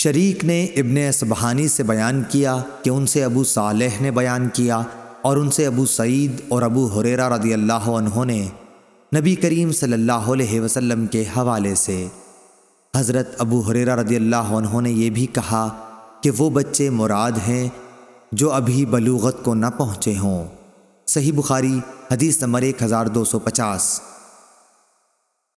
شریک نے ابن اسبحانی سے بیان کیا کہ ان سے ابو صالح نے بیان کیا اور ان سے ابو سعید اور ابو حریرہ رضی اللہ عنہ نے نبی کریم صلی اللہ علیہ وسلم کے حوالے سے۔ حضرت ابو حریرہ رضی اللہ عنہ نے یہ بھی کہا کہ وہ بچے مراد ہیں جو ابھی بلوغت کو نہ پہنچے ہوں۔ صحیح بخاری، حدیث نمبر ایک ہزار دو سو پچاس۔